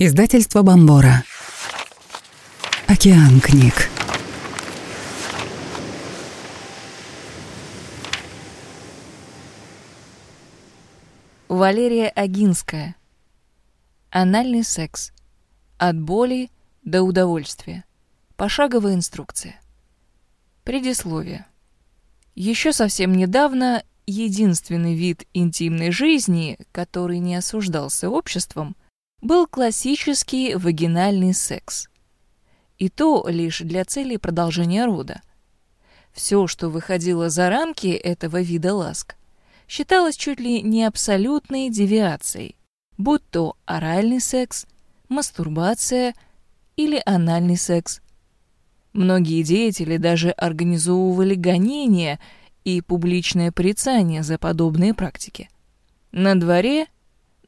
Издательство Бомбора. Океан книг. Валерия Агинская. Анальный секс. От боли до удовольствия. Пошаговая инструкция. Предисловие. Еще совсем недавно единственный вид интимной жизни, который не осуждался обществом, был классический вагинальный секс. И то лишь для целей продолжения рода. Все, что выходило за рамки этого вида ласк, считалось чуть ли не абсолютной девиацией, будь то оральный секс, мастурбация или анальный секс. Многие деятели даже организовывали гонения и публичное порицание за подобные практики. На дворе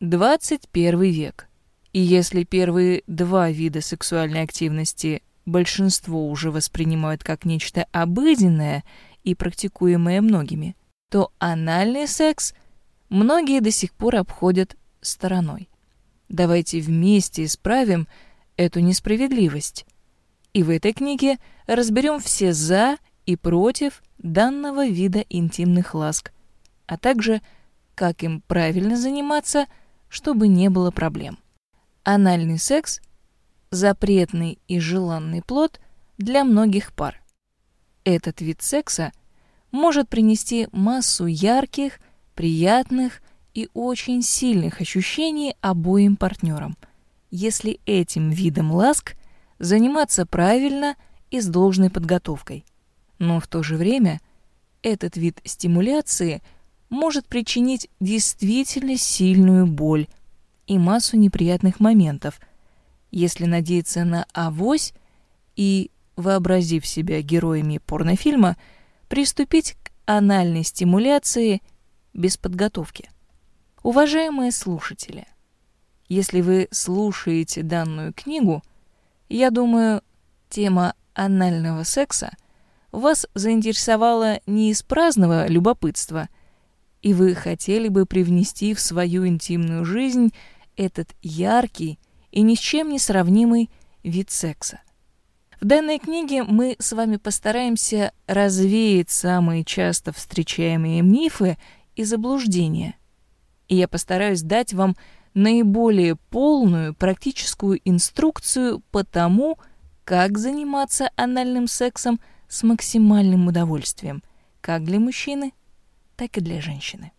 21 век. И если первые два вида сексуальной активности большинство уже воспринимают как нечто обыденное и практикуемое многими, то анальный секс многие до сих пор обходят стороной. Давайте вместе исправим эту несправедливость. И в этой книге разберем все «за» и «против» данного вида интимных ласк, а также как им правильно заниматься, чтобы не было проблем. Анальный секс – запретный и желанный плод для многих пар. Этот вид секса может принести массу ярких, приятных и очень сильных ощущений обоим партнерам, если этим видом ласк заниматься правильно и с должной подготовкой. Но в то же время этот вид стимуляции может причинить действительно сильную боль – и массу неприятных моментов, если надеяться на авось и, вообразив себя героями порнофильма, приступить к анальной стимуляции без подготовки. Уважаемые слушатели, если вы слушаете данную книгу, я думаю, тема анального секса вас заинтересовала не из праздного любопытства, и вы хотели бы привнести в свою интимную жизнь этот яркий и ни с чем не сравнимый вид секса. В данной книге мы с вами постараемся развеять самые часто встречаемые мифы и заблуждения. И я постараюсь дать вам наиболее полную практическую инструкцию по тому, как заниматься анальным сексом с максимальным удовольствием, как для мужчины, так и для женщины.